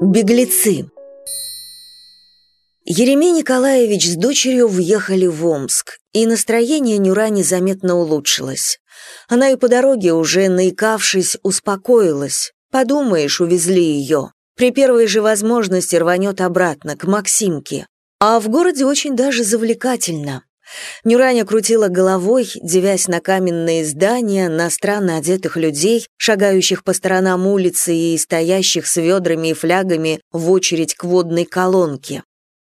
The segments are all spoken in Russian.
Беглецы Еремей Николаевич с дочерью въехали в Омск, и настроение Нюра незаметно улучшилось. Она и по дороге, уже наикавшись, успокоилась. Подумаешь, увезли ее. При первой же возможности рванет обратно, к Максимке. А в городе очень даже завлекательно. Нюраня крутила головой, девясь на каменные здания, на странно одетых людей, шагающих по сторонам улицы и стоящих с ведрами и флягами в очередь к водной колонке.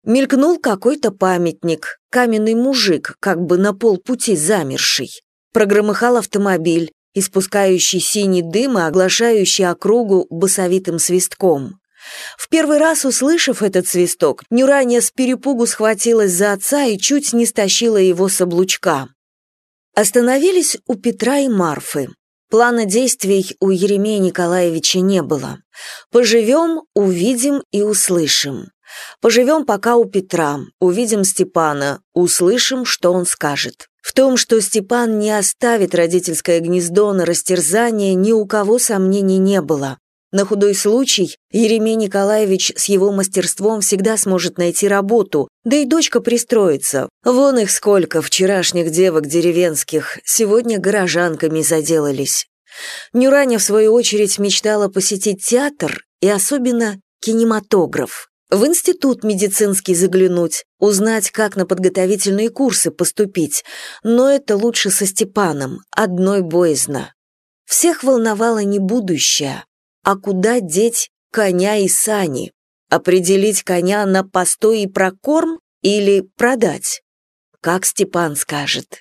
Мелькнул какой-то памятник, каменный мужик, как бы на полпути замерший. Прогромыхал автомобиль, испускающий синий дым и оглашающий округу басовитым свистком. В первый раз, услышав этот свисток, Нюраня с перепугу схватилась за отца и чуть не стащила его с облучка. Остановились у Петра и Марфы. Плана действий у Еремея Николаевича не было. Поживем, увидим и услышим. Поживем пока у Петра, увидим Степана, услышим, что он скажет. В том, что Степан не оставит родительское гнездо на растерзание, ни у кого сомнений не было. На худой случай Еремей Николаевич с его мастерством всегда сможет найти работу, да и дочка пристроится. Вон их сколько, вчерашних девок деревенских, сегодня горожанками заделались. Нюраня, в свою очередь, мечтала посетить театр и особенно кинематограф. В институт медицинский заглянуть, узнать, как на подготовительные курсы поступить, но это лучше со Степаном, одной боязно. Всех волновало не будущее, а куда деть коня и сани? Определить коня на постой и прокорм или продать? Как Степан скажет.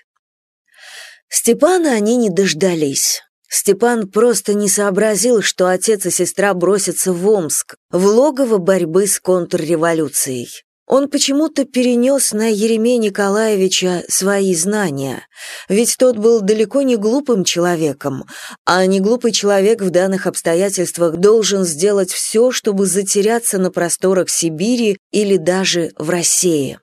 Степана они не дождались. Степан просто не сообразил, что отец и сестра бросятся в Омск, в логово борьбы с контрреволюцией. Он почему-то перенес на Еремея Николаевича свои знания, ведь тот был далеко не глупым человеком, а не глупый человек в данных обстоятельствах должен сделать все, чтобы затеряться на просторах Сибири или даже в России.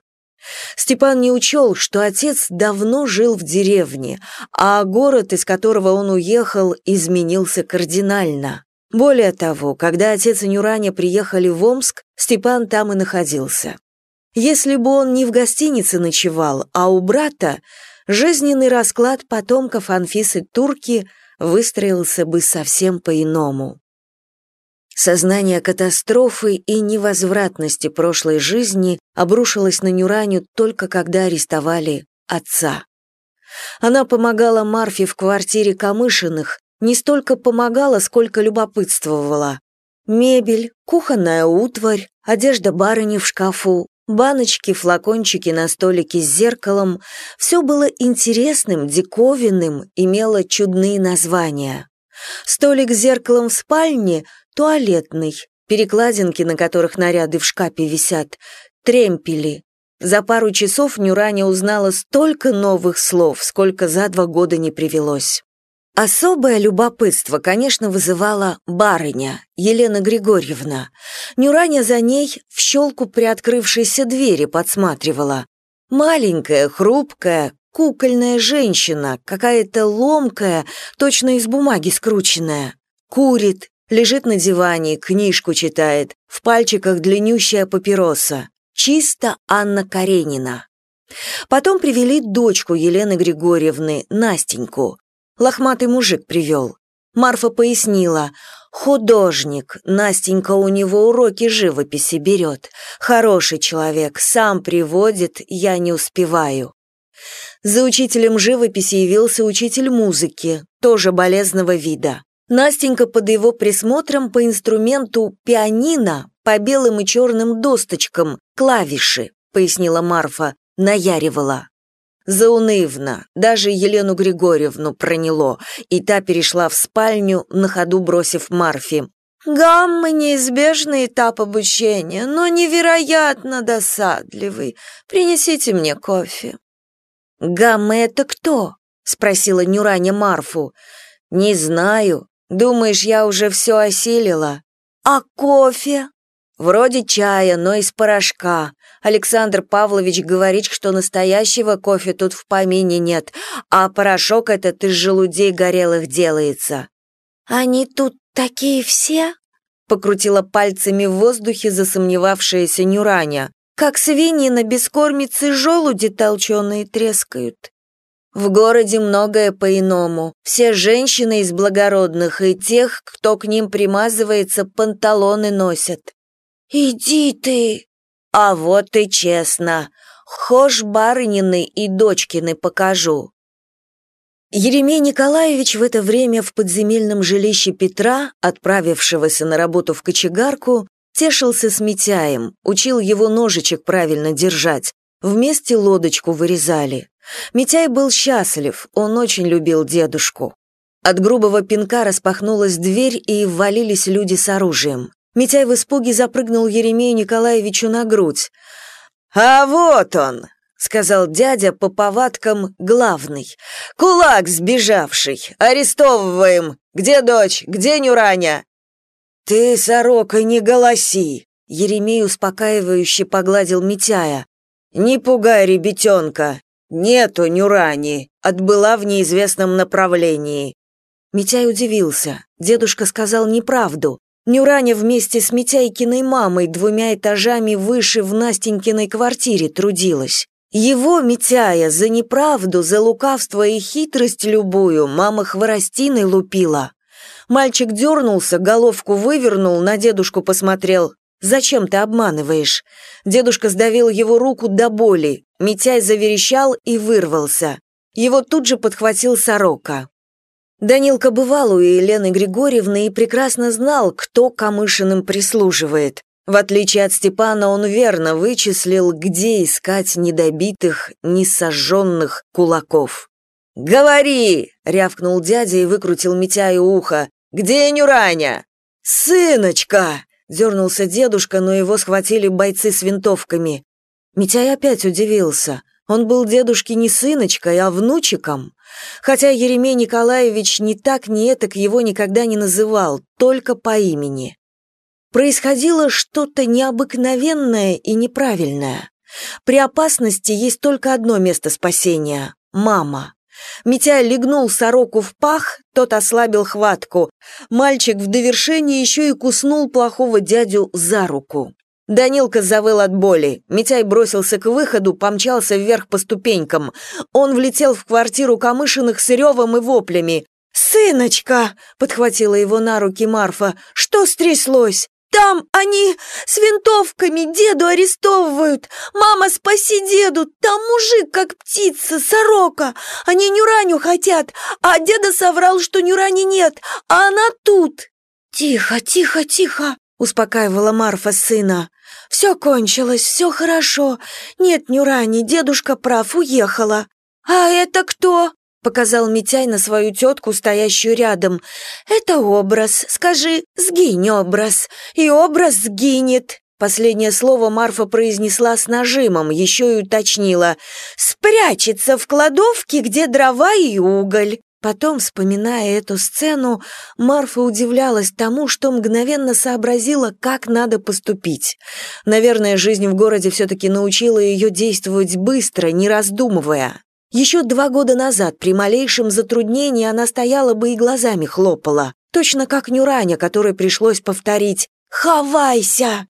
Степан не учел, что отец давно жил в деревне, а город, из которого он уехал, изменился кардинально. Более того, когда отец и Нюраня приехали в Омск, Степан там и находился. Если бы он не в гостинице ночевал, а у брата, жизненный расклад потомков Анфисы Турки выстроился бы совсем по-иному. Сознание катастрофы и невозвратности прошлой жизни обрушилось на Нюраню только когда арестовали отца. Она помогала Марфе в квартире Камышиных, не столько помогала, сколько любопытствовала. Мебель, кухонная утварь, одежда барыни в шкафу, Баночки, флакончики на столике с зеркалом — все было интересным, диковинным, имело чудные названия. Столик с зеркалом в спальне — туалетный, перекладинки, на которых наряды в шкафе висят, тремпели. За пару часов Нюраня узнала столько новых слов, сколько за два года не привелось. Особое любопытство, конечно, вызывала барыня, Елена Григорьевна. Нюраня за ней в щелку приоткрывшейся двери подсматривала. Маленькая, хрупкая, кукольная женщина, какая-то ломкая, точно из бумаги скрученная. Курит, лежит на диване, книжку читает, в пальчиках длиннющая папироса. Чисто Анна Каренина. Потом привели дочку Елены Григорьевны, Настеньку. Лохматый мужик привел. Марфа пояснила. Художник, Настенька у него уроки живописи берет. Хороший человек, сам приводит, я не успеваю. За учителем живописи явился учитель музыки, тоже болезного вида. Настенька под его присмотром по инструменту пианино, по белым и черным досточкам, клавиши, пояснила Марфа, наяривала. Заунывно, даже Елену Григорьевну проняло, и та перешла в спальню, на ходу бросив Марфи. «Гамма — неизбежный этап обучения, но невероятно досадливый. Принесите мне кофе». «Гамма — это кто?» — спросила Нюраня Марфу. «Не знаю. Думаешь, я уже все осилила?» «А кофе?» «Вроде чая, но из порошка. Александр Павлович говорит, что настоящего кофе тут в помине нет, а порошок этот из желудей горелых делается». «Они тут такие все?» — покрутила пальцами в воздухе засомневавшаяся Нюраня. «Как свиньи на бескормице желуди толченые трескают». В городе многое по-иному. Все женщины из благородных и тех, кто к ним примазывается, панталоны носят. «Иди ты!» «А вот и честно. Хошь барынины и дочкины покажу». Еремей Николаевич в это время в подземельном жилище Петра, отправившегося на работу в кочегарку, тешился с Митяем, учил его ножичек правильно держать, вместе лодочку вырезали. Митяй был счастлив, он очень любил дедушку. От грубого пинка распахнулась дверь, и ввалились люди с оружием. Митяй в испуге запрыгнул Еремею Николаевичу на грудь. «А вот он!» — сказал дядя по повадкам главный. «Кулак сбежавший! Арестовываем! Где дочь? Где Нюраня?» «Ты, сорока, не голоси!» Еремей успокаивающе погладил Митяя. «Не пугай ребятенка! «Нету Нюрани, отбыла в неизвестном направлении». Митяй удивился. Дедушка сказал неправду. Нюраня вместе с Митяйкиной мамой двумя этажами выше в Настенькиной квартире трудилась. Его, Митяя, за неправду, за лукавство и хитрость любую мама хворостиной лупила. Мальчик дернулся, головку вывернул, на дедушку посмотрел. «Зачем ты обманываешь?» Дедушка сдавил его руку до боли. Митяй заверещал и вырвался. Его тут же подхватил сорока. Данилка бывал у Елены Григорьевны и прекрасно знал, кто Камышиным прислуживает. В отличие от Степана, он верно вычислил, где искать недобитых, несожженных кулаков. «Говори!» — рявкнул дядя и выкрутил Митяю ухо. «Где Нюраня?» «Сыночка!» Дернулся дедушка, но его схватили бойцы с винтовками. Митяй опять удивился. Он был дедушке не сыночкой, а внучиком. Хотя Еремей Николаевич ни так, ни этак его никогда не называл, только по имени. Происходило что-то необыкновенное и неправильное. При опасности есть только одно место спасения — мама. Митя легнул сороку в пах, тот ослабил хватку. Мальчик в довершении еще и куснул плохого дядю за руку. Данилка завыл от боли. Митяй бросился к выходу, помчался вверх по ступенькам. Он влетел в квартиру Камышиных с ревом и воплями. «Сыночка!» — подхватила его на руки Марфа. «Что стряслось?» Там они с винтовками деду арестовывают. Мама, спаси деду, там мужик как птица, сорока. Они Нюраню хотят, а деда соврал, что Нюрани нет, а она тут. Тихо, тихо, тихо, успокаивала Марфа сына. Все кончилось, все хорошо. Нет Нюрани, дедушка прав, уехала. А это кто? показал Митяй на свою тетку, стоящую рядом. «Это образ. Скажи, сгинь образ. И образ сгинет». Последнее слово Марфа произнесла с нажимом, еще и уточнила. «Спрячется в кладовке, где дрова и уголь». Потом, вспоминая эту сцену, Марфа удивлялась тому, что мгновенно сообразила, как надо поступить. Наверное, жизнь в городе все-таки научила ее действовать быстро, не раздумывая. Еще два года назад при малейшем затруднении она стояла бы и глазами хлопала, точно как Нюраня, которой пришлось повторить «Хавайся!».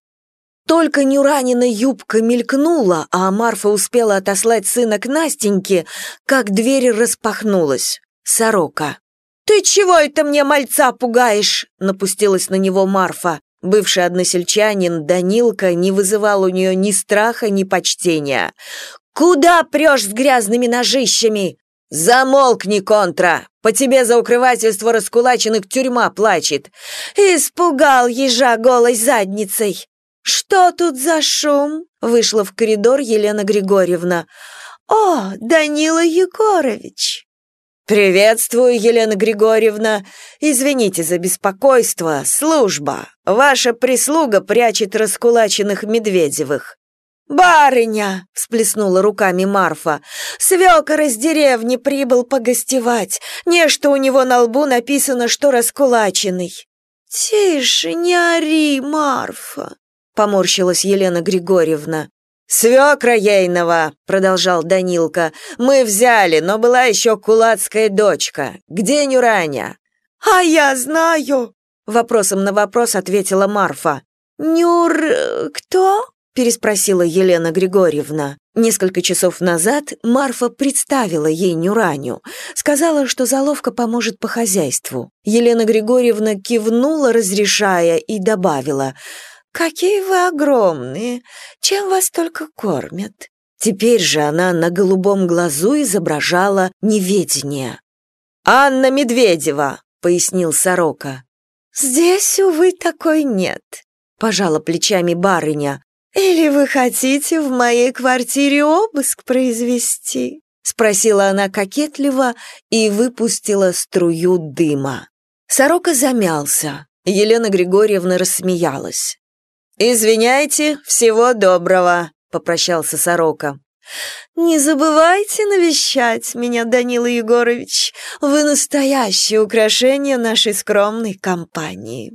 Только Нюранина юбка мелькнула, а Марфа успела отослать сына к Настеньке, как дверь распахнулась. Сорока. «Ты чего это мне мальца пугаешь?» — напустилась на него Марфа. Бывший односельчанин Данилка не вызывал у нее ни страха, ни почтения. «Куда прешь с грязными ножищами?» «Замолкни, контра! По тебе за укрывательство раскулаченных тюрьма плачет!» «Испугал ежа голой задницей!» «Что тут за шум?» — вышла в коридор Елена Григорьевна. «О, Данила Егорович!» «Приветствую, Елена Григорьевна. Извините за беспокойство. Служба. Ваша прислуга прячет раскулаченных Медведевых». «Барыня!» — всплеснула руками Марфа. «Свекор из деревни прибыл погостевать. Нечто у него на лбу написано, что раскулаченный». «Тише, не ори, Марфа!» — поморщилась Елена Григорьевна. «Свекра ейного!» — продолжал Данилка. «Мы взяли, но была еще кулацкая дочка. Где Нюраня?» «А я знаю!» Вопросом на вопрос ответила Марфа. «Нюр... кто?» — переспросила Елена Григорьевна. Несколько часов назад Марфа представила ей Нюраню, сказала, что заловка поможет по хозяйству. Елена Григорьевна кивнула, разрешая, и добавила, «Какие вы огромные! Чем вас только кормят?» Теперь же она на голубом глазу изображала неведение. «Анна Медведева», — пояснил Сорока. «Здесь, увы, такой нет», — пожала плечами барыня. «Или вы хотите в моей квартире обыск произвести?» — спросила она кокетливо и выпустила струю дыма. Сорока замялся. Елена Григорьевна рассмеялась. «Извиняйте, всего доброго», — попрощался Сорока. «Не забывайте навещать меня, Данила Егорович. Вы настоящее украшение нашей скромной компании».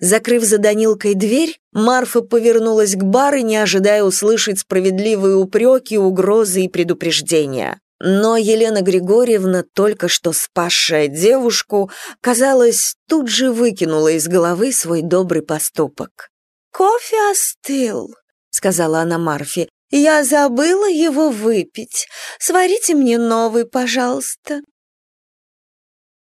Закрыв за Данилкой дверь, Марфа повернулась к барыне, ожидая услышать справедливые упреки, угрозы и предупреждения. Но Елена Григорьевна, только что спасшая девушку, казалось, тут же выкинула из головы свой добрый поступок. «Кофе остыл», — сказала она Марфе. «Я забыла его выпить. Сварите мне новый, пожалуйста».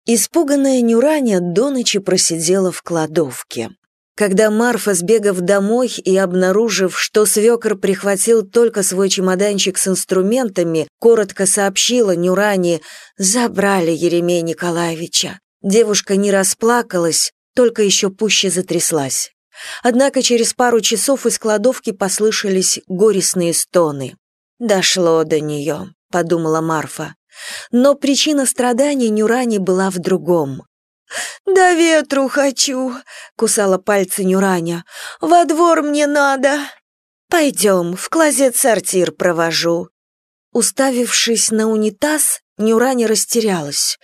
Испуганная Нюраня до ночи просидела в кладовке. Когда Марфа, сбегав домой и обнаружив, что свекор прихватил только свой чемоданчик с инструментами, коротко сообщила Нюране «Забрали Еремея Николаевича». Девушка не расплакалась, только еще пуще затряслась. Однако через пару часов из кладовки послышались горестные стоны. «Дошло до нее», — подумала Марфа. Но причина страданий Нюрани была в другом. «Да ветру хочу», — кусала пальцы Нюраня. «Во двор мне надо». «Пойдем, в клозет-сортир провожу». Уставившись на унитаз, Нюраня растерялась.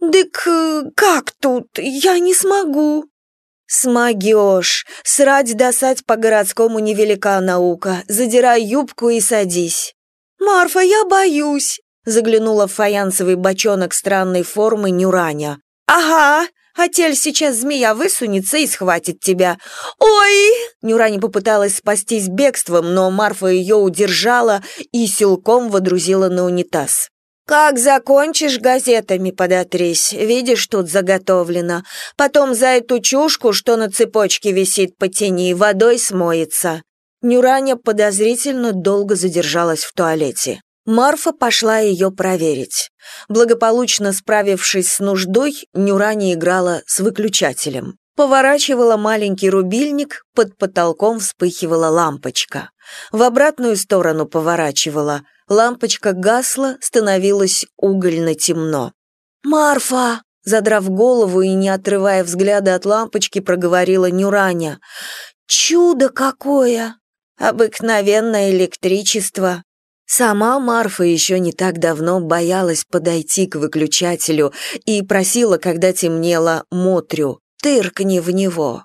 «Дык э, как тут? Я не смогу». «Смогешь. Срать-досать по-городскому невелика наука. Задирай юбку и садись». «Марфа, я боюсь», — заглянула в фаянсовый бочонок странной формы Нюраня. «Ага, Атель сейчас змея высунется и схватит тебя. Ой!» Нюраня попыталась спастись бегством, но Марфа ее удержала и силком водрузила на унитаз. «Как закончишь, газетами подотрись. Видишь, тут заготовлено. Потом за эту чушку, что на цепочке висит, потяни, водой смоется». Нюраня подозрительно долго задержалась в туалете. Марфа пошла ее проверить. Благополучно справившись с нуждой, Нюраня играла с выключателем. Поворачивала маленький рубильник, под потолком вспыхивала лампочка. В обратную сторону поворачивала – Лампочка гасла, становилось угольно темно. «Марфа!» Задрав голову и не отрывая взгляда от лампочки, проговорила Нюраня. «Чудо какое! Обыкновенное электричество!» Сама Марфа еще не так давно боялась подойти к выключателю и просила, когда темнело, Мотрю «тыркни в него».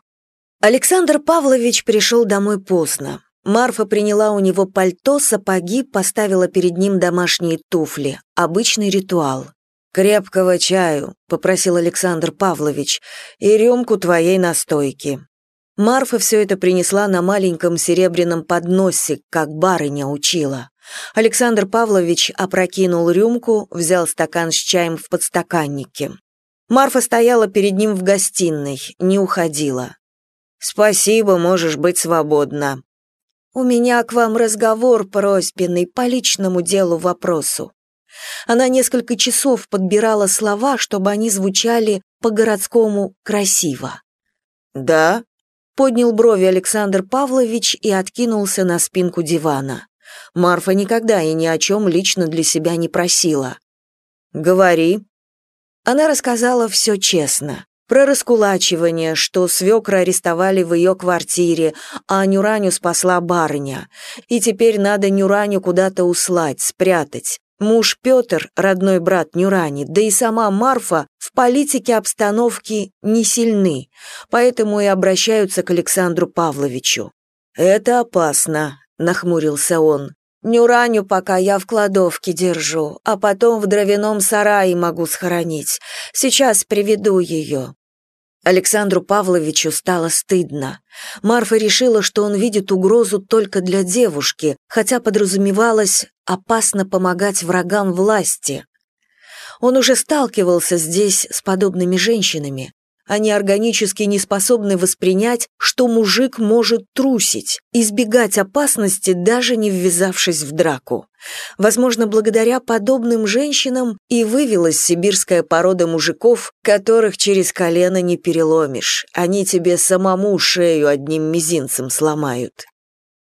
Александр Павлович пришел домой поздно. Марфа приняла у него пальто, сапоги, поставила перед ним домашние туфли. Обычный ритуал. «Крепкого чаю», — попросил Александр Павлович, «и рюмку твоей настойки». Марфа все это принесла на маленьком серебряном подносе, как барыня учила. Александр Павлович опрокинул рюмку, взял стакан с чаем в подстаканнике. Марфа стояла перед ним в гостиной, не уходила. «Спасибо, можешь быть свободна», «У меня к вам разговор просьбенный по личному делу вопросу». Она несколько часов подбирала слова, чтобы они звучали по-городскому красиво. «Да?» — поднял брови Александр Павлович и откинулся на спинку дивана. Марфа никогда и ни о чем лично для себя не просила. «Говори». Она рассказала все честно. Про раскулачивание, что свекра арестовали в ее квартире, а Нюраню спасла барыня. И теперь надо Нюраню куда-то услать, спрятать. Муж Петр, родной брат Нюрани, да и сама Марфа в политике обстановки не сильны, поэтому и обращаются к Александру Павловичу. «Это опасно», — нахмурился он. Нюраню пока я в кладовке держу, а потом в дровяном сарае могу схоронить. Сейчас приведу ее». Александру Павловичу стало стыдно. Марфа решила, что он видит угрозу только для девушки, хотя подразумевалось опасно помогать врагам власти. Он уже сталкивался здесь с подобными женщинами. Они органически не способны воспринять, что мужик может трусить, избегать опасности, даже не ввязавшись в драку. Возможно, благодаря подобным женщинам и вывелась сибирская порода мужиков, которых через колено не переломишь. Они тебе самому шею одним мизинцем сломают.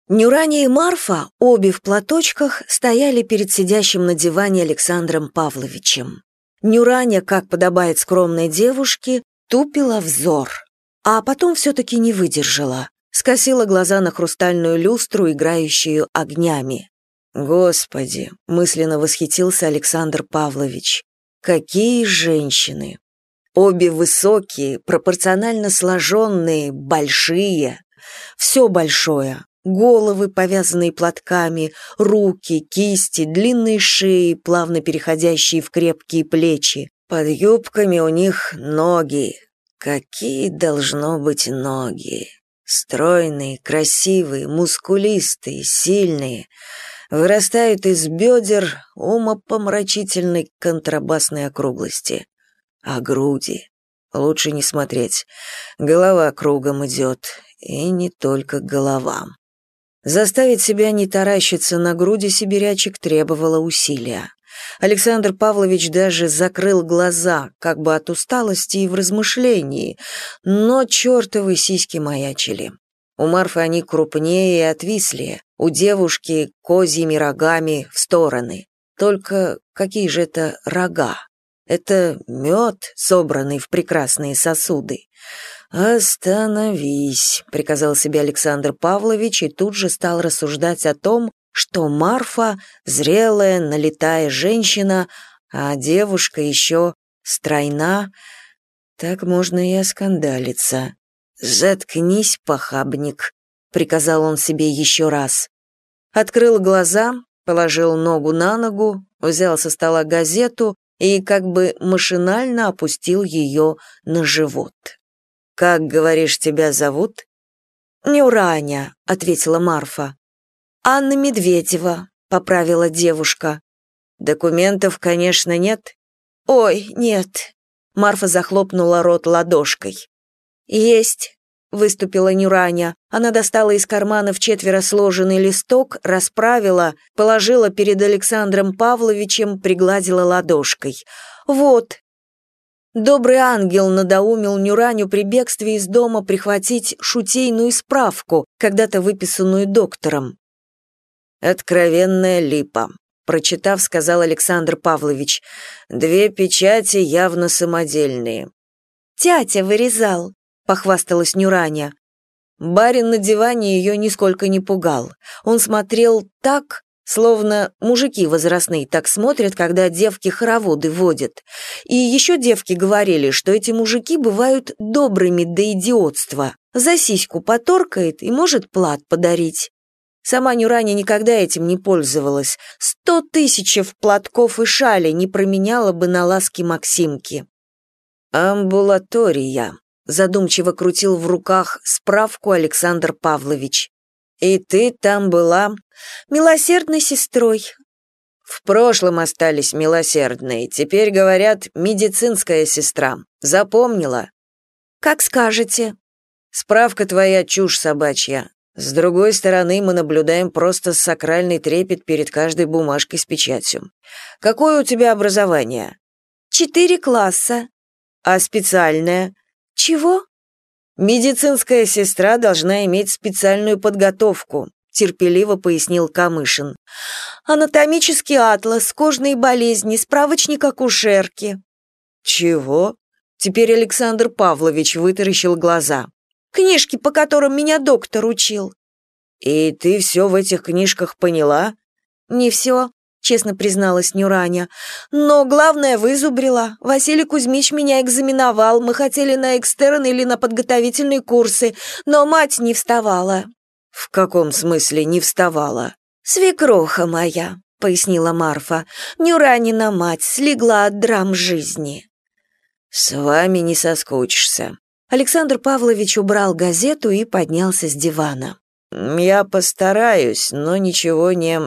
Нюрания и Марфа, обе в платочках, стояли перед сидящим на диване Александром Павловичем. Нюраня, как подобает скромной девушке, тупила взор, а потом все-таки не выдержала, скосила глаза на хрустальную люстру, играющую огнями. «Господи!» — мысленно восхитился Александр Павлович. «Какие женщины! Обе высокие, пропорционально сложенные, большие. Все большое. Головы, повязанные платками, руки, кисти, длинные шеи, плавно переходящие в крепкие плечи, под юбками у них ноги. Какие должно быть ноги? Стройные, красивые, мускулистые, сильные. Вырастают из бедер умопомрачительной контрабасной округлости. А груди? Лучше не смотреть. Голова кругом идет. И не только голова. Заставить себя не таращиться на груди сибирячек требовало усилия. Александр Павлович даже закрыл глаза, как бы от усталости и в размышлении, но чертовы сиськи маячили. У Марфы они крупнее и отвислее, у девушки козьими рогами в стороны. Только какие же это рога? Это мед, собранный в прекрасные сосуды. «Остановись», — приказал себе Александр Павлович и тут же стал рассуждать о том, что Марфа — зрелая, налитая женщина, а девушка еще стройна. Так можно и оскандалиться. «Заткнись, похабник», — приказал он себе еще раз. Открыл глаза, положил ногу на ногу, взял со стола газету и как бы машинально опустил ее на живот. «Как, говоришь, тебя зовут?» «Нюраня», — ответила Марфа. «Анна Медведева», — поправила девушка. «Документов, конечно, нет?» «Ой, нет». Марфа захлопнула рот ладошкой. «Есть», — выступила Нюраня. Она достала из кармана в четверо сложенный листок, расправила, положила перед Александром Павловичем, пригладила ладошкой. «Вот». Добрый ангел надоумил Нюраню при бегстве из дома прихватить шутейную справку, когда-то выписанную доктором. «Откровенная липа», — прочитав, сказал Александр Павлович. «Две печати явно самодельные». «Тятя вырезал», — похвасталась Нюраня. Барин на диване ее нисколько не пугал. Он смотрел так, словно мужики возрастные так смотрят, когда девки хороводы водят. И еще девки говорили, что эти мужики бывают добрыми до идиотства. За сиську поторкает и может плат подарить. Сама Нюраня никогда этим не пользовалась. Сто тысяч платков и шали не променяла бы на ласки Максимки. «Амбулатория», — задумчиво крутил в руках справку Александр Павлович. «И ты там была милосердной сестрой». «В прошлом остались милосердные, теперь, говорят, медицинская сестра. Запомнила?» «Как скажете». «Справка твоя чушь собачья. С другой стороны, мы наблюдаем просто сакральный трепет перед каждой бумажкой с печатью. Какое у тебя образование? Четыре класса. А специальное? Чего? Медицинская сестра должна иметь специальную подготовку, терпеливо пояснил Камышин. Анатомический атлас, кожные болезни, справочник акушерки. Чего? Теперь Александр Павлович вытаращил глаза. Книжки, по которым меня доктор учил». «И ты все в этих книжках поняла?» «Не все», — честно призналась Нюраня. «Но главное вызубрила. Василий Кузьмич меня экзаменовал. Мы хотели на экстерн или на подготовительные курсы, но мать не вставала». «В каком смысле не вставала?» «Свекроха моя», — пояснила Марфа. «Нюранина мать слегла от драм жизни». «С вами не соскучишься», Александр Павлович убрал газету и поднялся с дивана. «Я постараюсь, но ничего не...»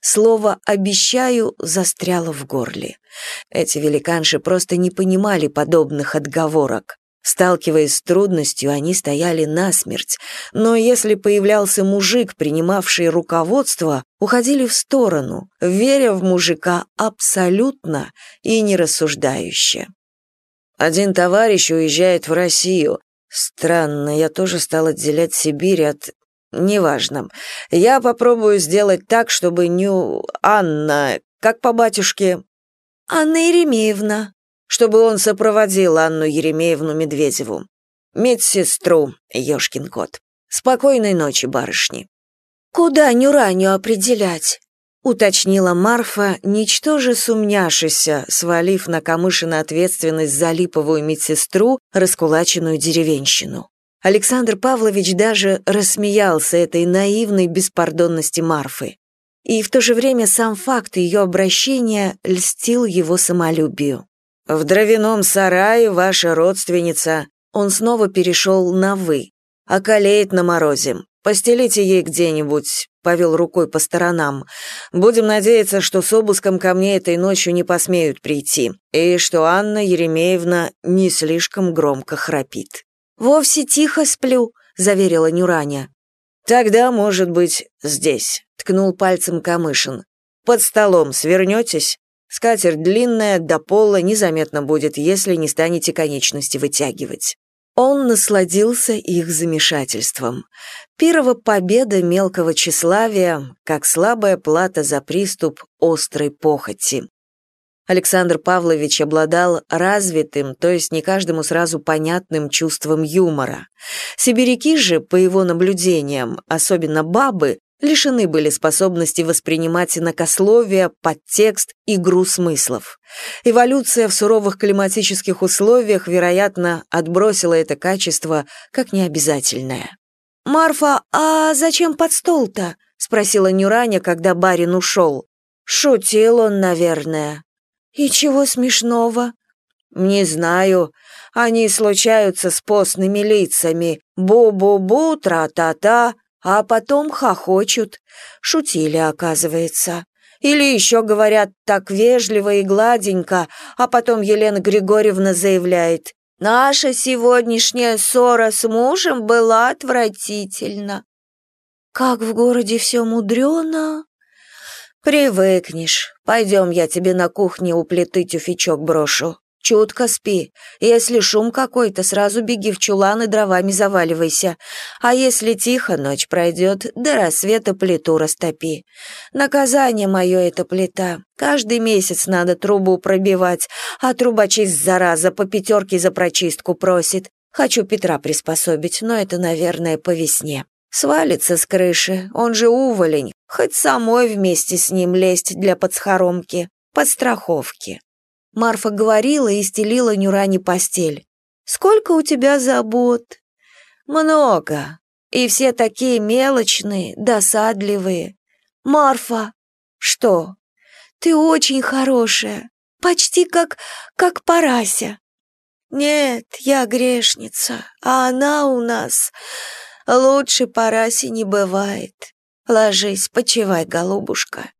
Слово «обещаю» застряло в горле. Эти великанши просто не понимали подобных отговорок. Сталкиваясь с трудностью, они стояли насмерть, но если появлялся мужик, принимавший руководство, уходили в сторону, веря в мужика абсолютно и нерассуждающе. Один товарищ уезжает в Россию. Странно, я тоже стал отделять Сибирь от... Неважно. Я попробую сделать так, чтобы Ню... Анна... Как по батюшке? Анна Еремеевна. Чтобы он сопроводил Анну Еремеевну Медведеву. Медсестру, ёшкин кот. Спокойной ночи, барышни. Куда Нюраню определять? Уточнила Марфа, ничтоже сумняшися, свалив на Камышина ответственность за липовую медсестру, раскулаченную деревенщину. Александр Павлович даже рассмеялся этой наивной беспардонности Марфы. И в то же время сам факт ее обращения льстил его самолюбию. «В дровяном сарае ваша родственница...» Он снова перешел на «вы», околеет на морозе. Постелите ей где-нибудь, повел рукой по сторонам. Будем надеяться, что с обыском ко мне этой ночью не посмеют прийти, и что Анна Еремеевна не слишком громко храпит. Вовсе тихо сплю, заверила Нюраня. Тогда, может быть, здесь, ткнул пальцем Камышин. Под столом свернетесь? Скатерть длинная, до пола незаметно будет, если не станете конечности вытягивать. Он насладился их замешательством. Пирова победа мелкого тщеславия, как слабая плата за приступ острой похоти. Александр Павлович обладал развитым, то есть не каждому сразу понятным чувством юмора. Сибиряки же, по его наблюдениям, особенно бабы, лишены были способности воспринимать инакословие, подтекст, игру смыслов. Эволюция в суровых климатических условиях, вероятно, отбросила это качество как необязательное. «Марфа, а зачем под стол-то?» — спросила Нюраня, когда барин ушел. «Шутил он, наверное». «И чего смешного?» «Не знаю. Они случаются с постными лицами. Бу-бу-бу, тра-та-та, а потом хохочут. Шутили, оказывается. Или еще говорят так вежливо и гладенько, а потом Елена Григорьевна заявляет, «Наша сегодняшняя ссора с мужем была отвратительна». «Как в городе все мудрено!» «Привыкнешь. Пойдем, я тебе на кухне у плиты тюфячок брошу. Чутко спи. Если шум какой-то, сразу беги в чулан и дровами заваливайся. А если тихо, ночь пройдет, до рассвета плиту растопи. Наказание мое эта плита. Каждый месяц надо трубу пробивать, а трубочист, зараза, по пятерке за прочистку просит. Хочу Петра приспособить, но это, наверное, по весне. Свалится с крыши, он же уволень, хоть самой вместе с ним лезть для подсхоромки, подстраховки. Марфа говорила и стелила Нюране постель. «Сколько у тебя забот?» «Много. И все такие мелочные, досадливые. Марфа!» «Что?» «Ты очень хорошая. Почти как... как Парася». «Нет, я грешница, а она у нас... Лучше Параси не бывает. Ложись, почивай, голубушка».